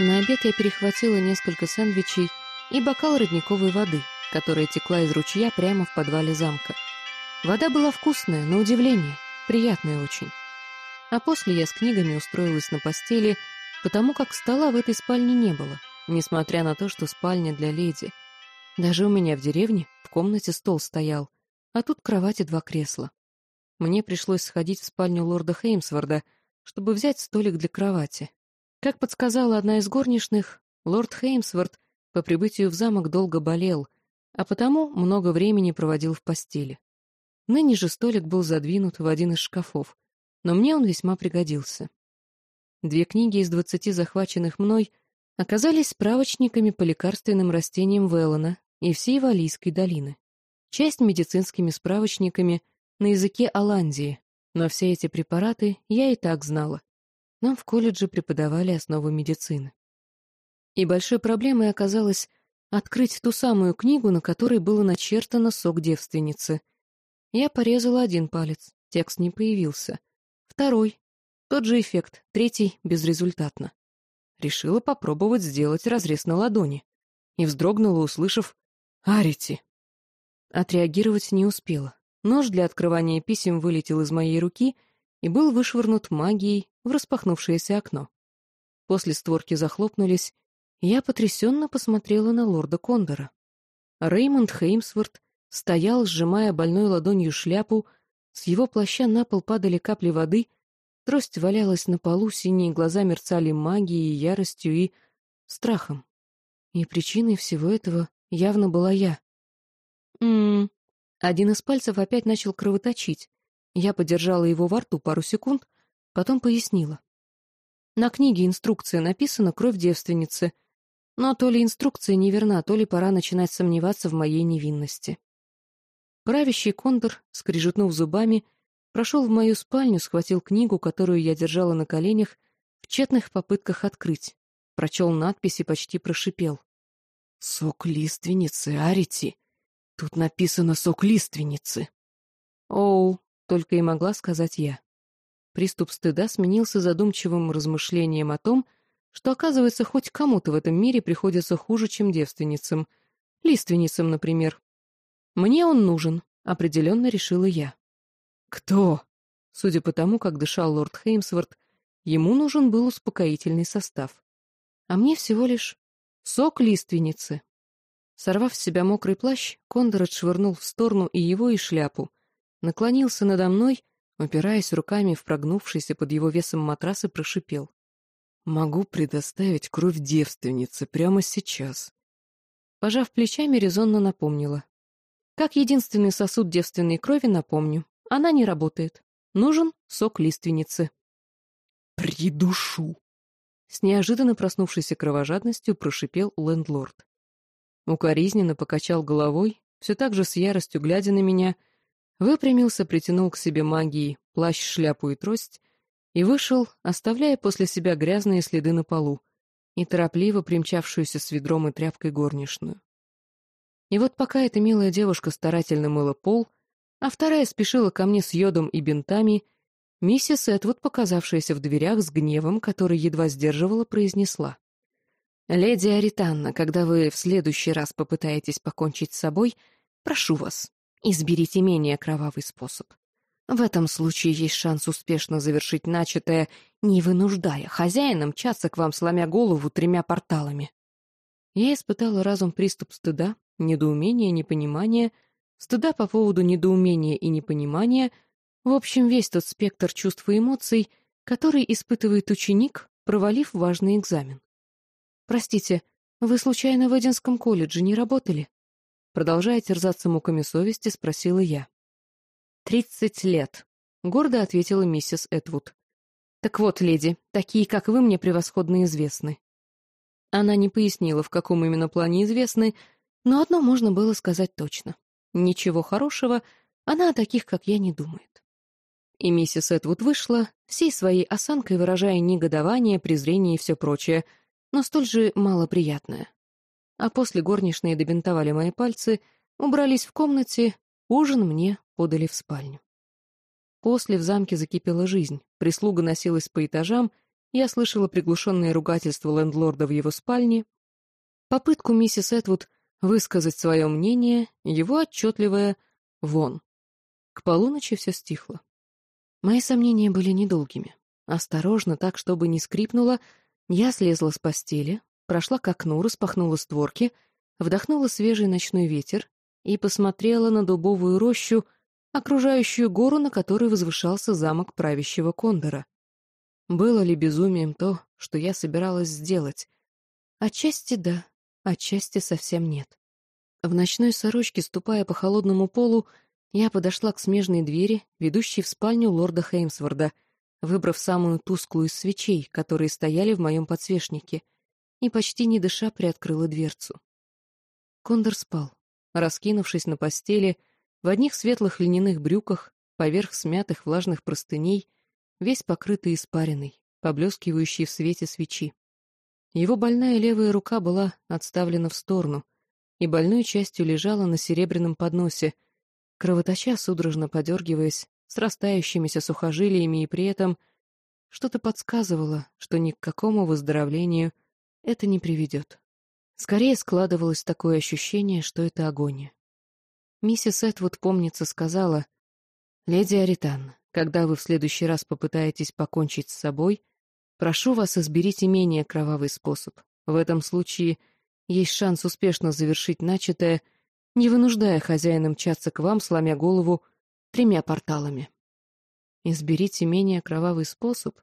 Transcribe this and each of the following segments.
На обед я перехватила несколько сэндвичей и бокал родниковой воды, которая текла из ручья прямо в подвале замка. Вода была вкусная, на удивление, приятная очень. А после я с книгами устроилась на постели, потому как стола в этой спальне не было, несмотря на то, что спальня для леди. Даже у меня в деревне в комнате стол стоял, а тут кровать и два кресла. Мне пришлось сходить в спальню лорда Хеймсворда, чтобы взять столик для кровати. Как подсказала одна из горничных, лорд Хеймсворд по прибытию в замок долго болел, а потому много времени проводил в постели. Ныне же столик был задвинут в один из шкафов, но мне он весьма пригодился. Две книги из двадцати захваченных мной оказались справочниками по лекарственным растениям Веллона и всей Валийской долины. Часть медицинскими справочниками на языке Аландии, но все эти препараты я и так знала. Нам в колледже преподавали основы медицины. И большой проблемой оказалось открыть ту самую книгу, на которой было начертано «Сок девственницы», я порезала один палец, текст не появился. Второй. Тот же эффект, третий — безрезультатно. Решила попробовать сделать разрез на ладони. И вздрогнула, услышав «Арити». Отреагировать не успела. Нож для открывания писем вылетел из моей руки и был вышвырнут магией в распахнувшееся окно. После створки захлопнулись, я потрясенно посмотрела на лорда Кондора. Реймонд Хеймсворт Стоял, сжимая больной ладонью шляпу, с его плаща на пол падали капли воды, трость валялась на полу, синие глаза мерцали магией, яростью и страхом. И причиной всего этого явно была я. М-м. Один из пальцев опять начал кровоточить. Я подержала его во рту пару секунд, потом пояснила. На книге инструкция написана «Кровь девственницы», но то ли инструкция неверна, то ли пора начинать сомневаться в моей невинности. Правящий кондор, скрижетнув зубами, прошел в мою спальню, схватил книгу, которую я держала на коленях, в тщетных попытках открыть. Прочел надпись и почти прошипел. «Сок лиственницы, Арити! Тут написано «сок лиственницы». «Оу», — только и могла сказать я. Приступ стыда сменился задумчивым размышлением о том, что, оказывается, хоть кому-то в этом мире приходится хуже, чем девственницам. Лиственницам, например. Мне он нужен, определенно решила я. Кто? Судя по тому, как дышал лорд Хеймсворт, ему нужен был успокоительный состав. А мне всего лишь сок лиственницы. Сорвав с себя мокрый плащ, Кондор отшвырнул в сторону и его, и шляпу. Наклонился надо мной, упираясь руками в прогнувшийся под его весом матрас и прошипел. «Могу предоставить кровь девственницы прямо сейчас». Пожав плечами, резонно напомнила. Как единственный сосуд девственной крови, напомню, она не работает. Нужен сок лиственницы. «Придушу!» С неожиданно проснувшейся кровожадностью прошипел лендлорд. Укоризненно покачал головой, все так же с яростью глядя на меня, выпрямился, притянул к себе магией плащ, шляпу и трость и вышел, оставляя после себя грязные следы на полу и торопливо примчавшуюся с ведром и тряпкой горничную. И вот пока эта милая девушка старательно мыла пол, а вторая спешила ко мне с йодом и бинтами, миссис Этвуд, показавшаяся в дверях с гневом, который едва сдерживала, произнесла. «Леди Аританна, когда вы в следующий раз попытаетесь покончить с собой, прошу вас, изберите менее кровавый способ. В этом случае есть шанс успешно завершить начатое, не вынуждая хозяина мчаться к вам, сломя голову тремя порталами». Я испытала разум приступ стыда, недоумение, непонимание, стыда по поводу недоумения и непонимания, в общем, весь тот спектр чувств и эмоций, который испытывает ученик, провалив важный экзамен. «Простите, вы случайно в Эдинском колледже не работали?» Продолжая терзаться муками совести, спросила я. «Тридцать лет», — гордо ответила миссис Этвуд. «Так вот, леди, такие, как вы, мне превосходно известны». Она не пояснила, в каком именно плане известны, но одно можно было сказать точно. Ничего хорошего она о таких, как я, не думает. И миссис Эдвуд вышла, всей своей осанкой выражая негодование, презрение и все прочее, но столь же малоприятное. А после горничные добинтовали мои пальцы, убрались в комнате, ужин мне подали в спальню. После в замке закипела жизнь, прислуга носилась по этажам, Я слышала приглушенные ругательства лендлорда в его спальне, попытку миссис Этвуд высказать свое мнение, его отчетливое «вон». К полуночи все стихло. Мои сомнения были недолгими. Осторожно, так, чтобы не скрипнуло, я слезла с постели, прошла к окну, распахнула створки, вдохнула свежий ночной ветер и посмотрела на дубовую рощу, окружающую гору, на которой возвышался замок правящего кондора. Было ли безумием то, что я собиралась сделать? Отчасти да, отчасти совсем нет. В ночной сорочке, ступая по холодному полу, я подошла к смежной двери, ведущей в спальню лорда Хеймсворда, выбрав самую тусклую из свечей, которые стояли в моем подсвечнике, и почти не дыша приоткрыла дверцу. Кондор спал, раскинувшись на постели, в одних светлых льняных брюках, поверх смятых влажных простыней, весь покрытый испариной, поблескивающий в свете свечи. Его больная левая рука была отставлена в сторону, и больной частью лежала на серебряном подносе, кровоточа, судорожно подергиваясь, с растающимися сухожилиями, и при этом что-то подсказывало, что ни к какому выздоровлению это не приведет. Скорее складывалось такое ощущение, что это агония. Миссис Этвуд, помнится, сказала, «Леди Аритан, когда вы в следующий раз попытаетесь покончить с собой, прошу вас, изберите менее кровавый способ. В этом случае есть шанс успешно завершить начатое, не вынуждая хозяина мчаться к вам, сломя голову, тремя порталами. Изберите менее кровавый способ.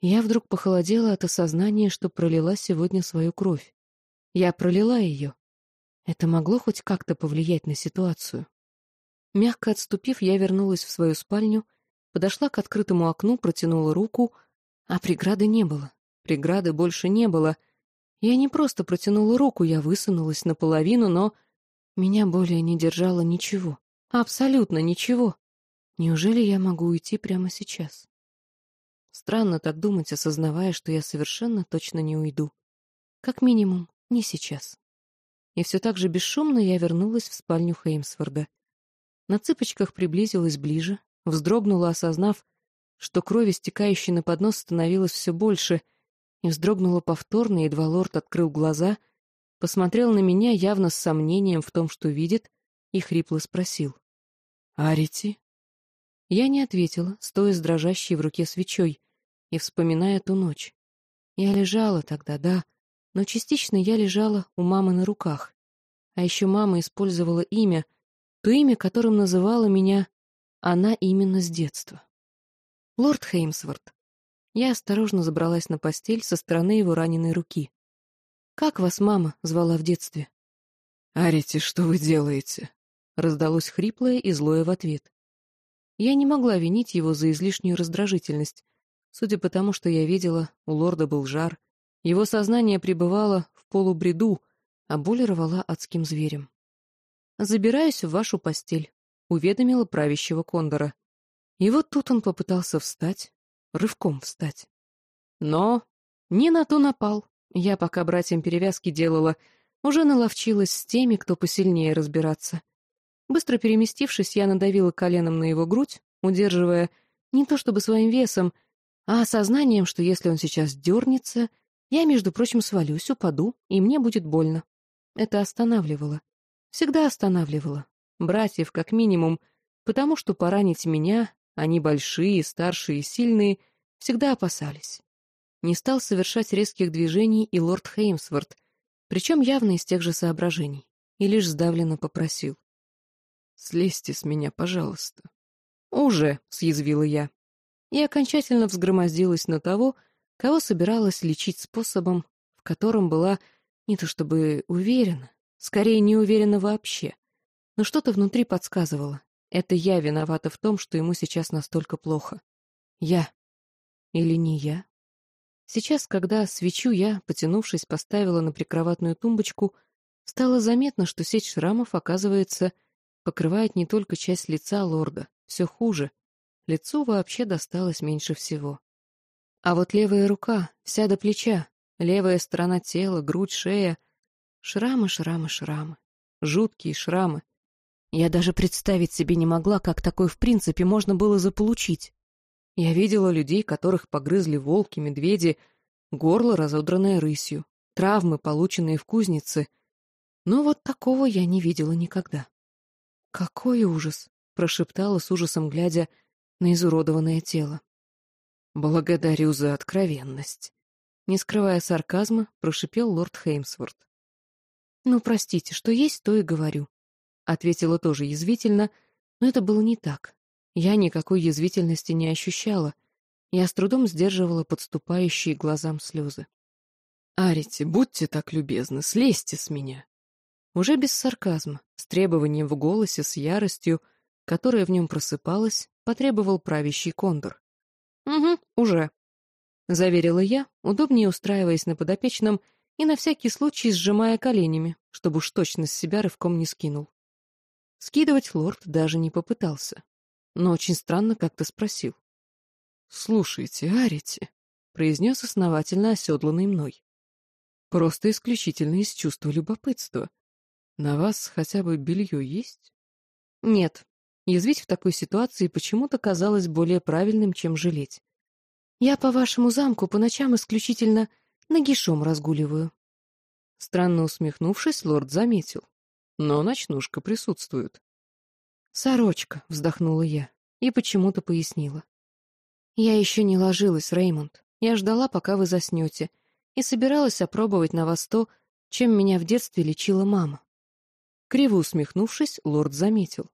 Я вдруг похолодела от осознания, что пролила сегодня свою кровь. Я пролила ее, это могло хоть как-то повлиять на ситуацию? Мягко отступив, я вернулась в свою спальню, подошла к открытому окну, протянула руку, а преграды не было. Преграды больше не было. Я не просто протянула руку, я высунулась наполовину, но меня более не держало ничего. Абсолютно ничего. Неужели я могу уйти прямо сейчас? Странно так думать, осознавая, что я совершенно точно не уйду. Как минимум, не сейчас и все так же бесшумно я вернулась в спальню Хеймсфорда. На цыпочках приблизилась ближе, вздрогнула, осознав, что крови, стекающей на поднос, становилось все больше, и вздрогнула повторно, едва лорд открыл глаза, посмотрел на меня явно с сомнением в том, что видит, и хрипло спросил. «Арити?» Я не ответила, стоя с дрожащей в руке свечой и вспоминая ту ночь. Я лежала тогда, да, но частично я лежала у мамы на руках. А еще мама использовала имя, то имя, которым называла меня она именно с детства. Лорд Хеймсворт. Я осторожно забралась на постель со стороны его раненой руки. «Как вас мама звала в детстве?» «Арити, что вы делаете?» Раздалось хриплое и злое в ответ. Я не могла винить его за излишнюю раздражительность. Судя по тому, что я видела, у лорда был жар, его сознание пребывало в полубреду, а боль рвала адским зверем. «Забираюсь в вашу постель», — уведомила правящего кондора. И вот тут он попытался встать, рывком встать. Но не на то напал. Я, пока братьям перевязки делала, уже наловчилась с теми, кто посильнее разбираться. Быстро переместившись, я надавила коленом на его грудь, удерживая не то чтобы своим весом, а осознанием, что если он сейчас дернется, я, между прочим, свалюсь, упаду, и мне будет больно. Это останавливало. Всегда останавливало. Братьев, как минимум, потому что поранить меня, они большие, старшие и сильные, всегда опасались. Не стал совершать резких движений и лорд Хеймсворт, причем явно из тех же соображений, и лишь сдавленно попросил. «Слезьте с меня, пожалуйста». «Уже», — съязвила я. И окончательно взгромоздилась на того, кого собиралась лечить способом, в котором была не то чтобы уверена, скорее не уверена вообще, но что-то внутри подсказывало. Это я виновата в том, что ему сейчас настолько плохо. Я. Или не я? Сейчас, когда свечу я, потянувшись, поставила на прикроватную тумбочку, стало заметно, что сеть шрамов, оказывается, покрывает не только часть лица лорда, все хуже. Лицу вообще досталось меньше всего. А вот левая рука, вся до плеча, левая сторона тела, грудь, шея. Шрамы, шрамы, шрамы. Жуткие шрамы. Я даже представить себе не могла, как такое в принципе можно было заполучить. Я видела людей, которых погрызли волки, медведи, горло, разодранное рысью, травмы, полученные в кузнице. Но вот такого я не видела никогда. «Какой ужас!» — прошептала с ужасом, глядя на изуродованное тело. «Благодарю за откровенность», — не скрывая сарказма, прошипел лорд Хеймсворт. «Ну, простите, что есть, то и говорю», — ответила тоже язвительно, но это было не так. Я никакой язвительности не ощущала. Я с трудом сдерживала подступающие глазам слезы. «Арите, будьте так любезны, слезьте с меня!» Уже без сарказма, с требованием в голосе, с яростью, которая в нем просыпалась, потребовал правящий кондор. «Угу, уже», — заверила я, удобнее устраиваясь на подопечном и на всякий случай сжимая коленями, чтобы уж точно с себя рывком не скинул. Скидывать лорд даже не попытался, но очень странно как-то спросил. «Слушайте, Арите», — произнес основательно оседланный мной. «Просто исключительно из чувства любопытства. На вас хотя бы белье есть?» «Нет». Язвить в такой ситуации почему-то казалось более правильным, чем жалеть. «Я по вашему замку по ночам исключительно нагишом разгуливаю». Странно усмехнувшись, лорд заметил. Но ночнушка присутствует. «Сорочка», — вздохнула я и почему-то пояснила. «Я еще не ложилась, Реймонд. Я ждала, пока вы заснете, и собиралась опробовать на вас то, чем меня в детстве лечила мама». Криво усмехнувшись, лорд заметил.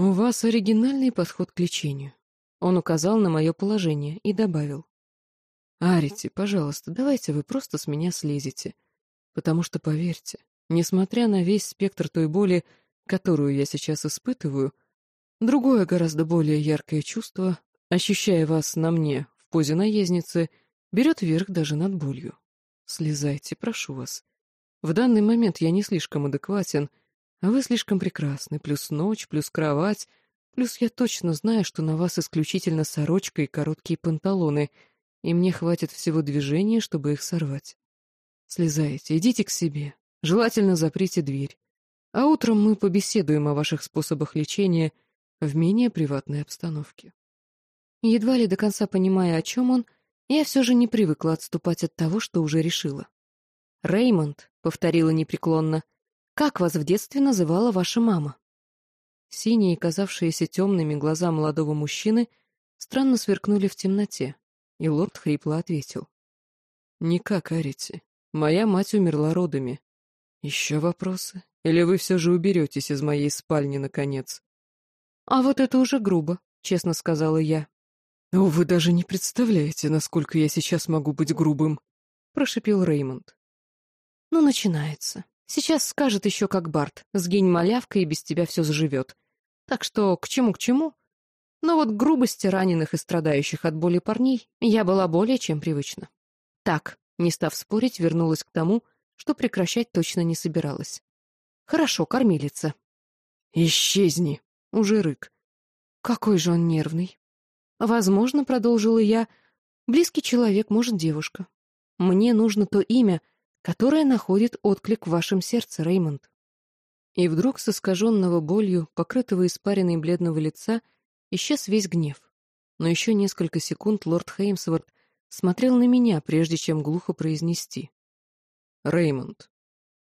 «У вас оригинальный подход к лечению». Он указал на мое положение и добавил. «Арите, пожалуйста, давайте вы просто с меня слезете. Потому что, поверьте, несмотря на весь спектр той боли, которую я сейчас испытываю, другое гораздо более яркое чувство, ощущая вас на мне в позе наездницы, берет верх даже над болью. Слезайте, прошу вас. В данный момент я не слишком адекватен, а вы слишком прекрасны, плюс ночь, плюс кровать, плюс я точно знаю, что на вас исключительно сорочка и короткие панталоны, и мне хватит всего движения, чтобы их сорвать. Слезайте, идите к себе, желательно заприте дверь, а утром мы побеседуем о ваших способах лечения в менее приватной обстановке. Едва ли до конца понимая, о чем он, я все же не привыкла отступать от того, что уже решила. «Реймонд», — повторила непреклонно, — «как вас в детстве называла ваша мама?» Синие, казавшиеся темными глаза молодого мужчины странно сверкнули в темноте, и лорд хрипло ответил. «Никак, Арити. Моя мать умерла родами. Еще вопросы? Или вы все же уберетесь из моей спальни, наконец?» «А вот это уже грубо», — честно сказала я. «О, вы даже не представляете, насколько я сейчас могу быть грубым», — прошипел Реймонд. Ну, начинается. Сейчас скажет еще как Барт, сгинь малявка, и без тебя все заживет. Так что к чему к чему? Но вот к грубости раненых и страдающих от боли парней я была более чем привычна. Так, не став спорить, вернулась к тому, что прекращать точно не собиралась. Хорошо, кормилица. Исчезни, уже рык. Какой же он нервный. Возможно, продолжила я, близкий человек, может, девушка. Мне нужно то имя, которая находит отклик в вашем сердце, Реймонд. И вдруг с искаженного болью, покрытого испаренной бледного лица, исчез весь гнев. Но еще несколько секунд лорд Хеймсворт смотрел на меня, прежде чем глухо произнести. «Реймонд».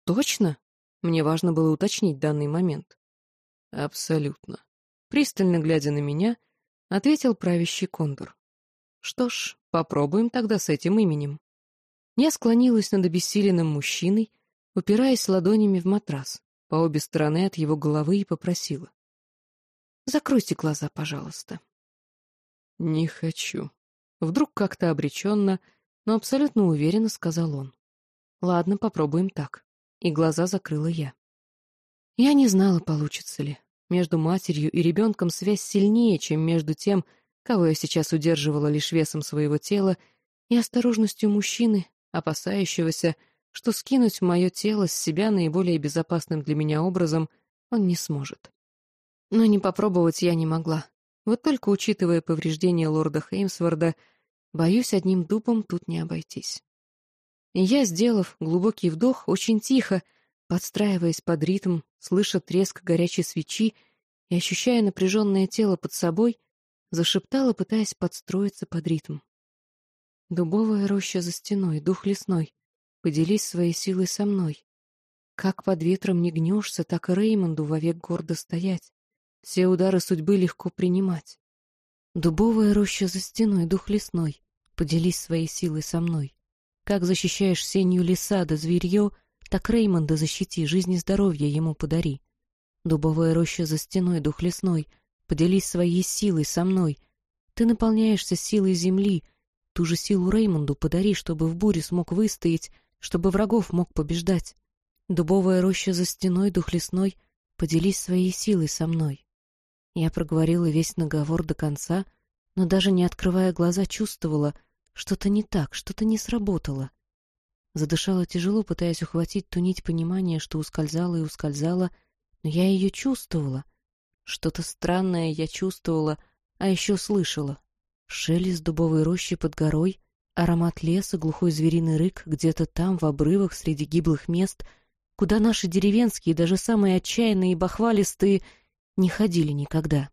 «Точно?» Мне важно было уточнить данный момент. «Абсолютно». Пристально глядя на меня, ответил правящий кондор. «Что ж, попробуем тогда с этим именем». Я склонилась над обессиленным мужчиной, упираясь ладонями в матрас, по обе стороны от его головы и попросила. «Закройте глаза, пожалуйста». «Не хочу». Вдруг как-то обреченно, но абсолютно уверенно сказал он. «Ладно, попробуем так». И глаза закрыла я. Я не знала, получится ли. Между матерью и ребенком связь сильнее, чем между тем, кого я сейчас удерживала лишь весом своего тела, и осторожностью мужчины, опасающегося, что скинуть мое тело с себя наиболее безопасным для меня образом он не сможет. Но не попробовать я не могла. Вот только учитывая повреждения лорда Хеймсворда, боюсь, одним дупом тут не обойтись. И я, сделав глубокий вдох, очень тихо, подстраиваясь под ритм, слыша треск горячей свечи и ощущая напряженное тело под собой, Зашептала, пытаясь подстроиться под ритм. Дубовая роща за стеной, дух лесной, поделись своей силой со мной. Как под ветром не гнешься, так и Реймонду вовек гордо стоять, все удары судьбы легко принимать. Дубовая роща за стеной, дух лесной, поделись своей силой со мной. Как защищаешь сенью леса да зверье, так Реймонда защити, жизнь и здоровье ему подари. Дубовая роща за стеной, дух лесной, поделись своей силой со мной. Ты наполняешься силой земли, Ту же силу Реймонду подари, чтобы в буре смог выстоять, чтобы врагов мог побеждать. Дубовая роща за стеной, дух лесной, поделись своей силой со мной. Я проговорила весь наговор до конца, но даже не открывая глаза, чувствовала, что-то не так, что-то не сработало. Задышала тяжело, пытаясь ухватить ту нить понимания, что ускользала и ускользала, но я ее чувствовала. Что-то странное я чувствовала, а еще слышала. Шелест дубовой рощи под горой, аромат леса, глухой звериный рык где-то там, в обрывах, среди гиблых мест, куда наши деревенские, даже самые отчаянные и бахвалистые, не ходили никогда.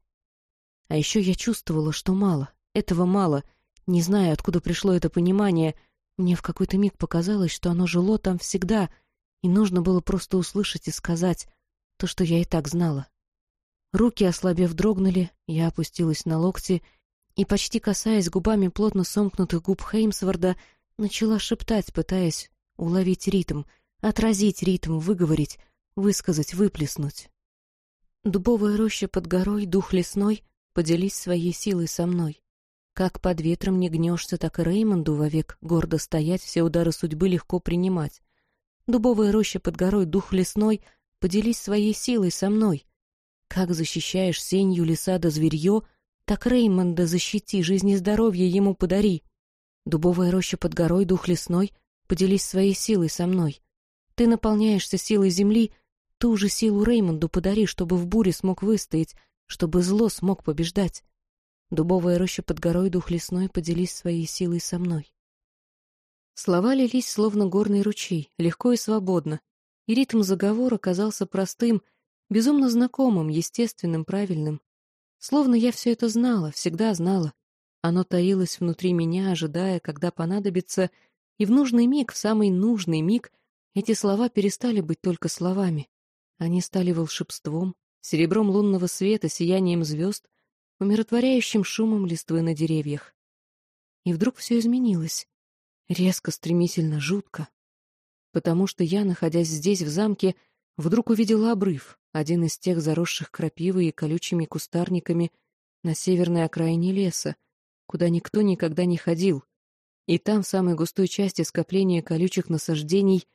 А еще я чувствовала, что мало, этого мало, не знаю, откуда пришло это понимание, мне в какой-то миг показалось, что оно жило там всегда, и нужно было просто услышать и сказать то, что я и так знала. Руки, ослабев, дрогнули, я опустилась на локти — и, почти касаясь губами плотно сомкнутых губ Хеймсворда, начала шептать, пытаясь уловить ритм, отразить ритм, выговорить, высказать, выплеснуть. Дубовая роща под горой, дух лесной, поделись своей силой со мной. Как под ветром не гнешься, так и Реймонду вовек гордо стоять, все удары судьбы легко принимать. Дубовая роща под горой, дух лесной, поделись своей силой со мной. Как защищаешь сенью леса да зверье — так Реймонда защити, жизнь и здоровье ему подари. Дубовая роща под горой, дух лесной, поделись своей силой со мной. Ты наполняешься силой земли, ту же силу Реймонду подари, чтобы в буре смог выстоять, чтобы зло смог побеждать. Дубовая роща под горой, дух лесной, поделись своей силой со мной. Слова лились, словно горный ручей, легко и свободно, и ритм заговора казался простым, безумно знакомым, естественным, правильным. Словно я все это знала, всегда знала. Оно таилось внутри меня, ожидая, когда понадобится, и в нужный миг, в самый нужный миг, эти слова перестали быть только словами. Они стали волшебством, серебром лунного света, сиянием звезд, умиротворяющим шумом листвы на деревьях. И вдруг все изменилось. Резко, стремительно, жутко. Потому что я, находясь здесь, в замке, вдруг увидела обрыв, один из тех заросших крапивой и колючими кустарниками на северной окраине леса, куда никто никогда не ходил, и там, в самой густой части скопления колючих насаждений,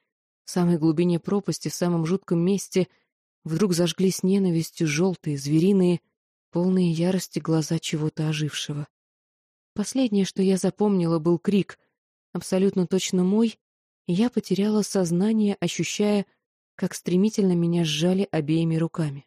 в самой глубине пропасти, в самом жутком месте, вдруг зажглись ненавистью желтые, звериные, полные ярости глаза чего-то ожившего. Последнее, что я запомнила, был крик, абсолютно точно мой, и я потеряла сознание, ощущая, как стремительно меня сжали обеими руками.